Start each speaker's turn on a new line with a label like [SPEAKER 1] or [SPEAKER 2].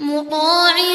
[SPEAKER 1] مطاع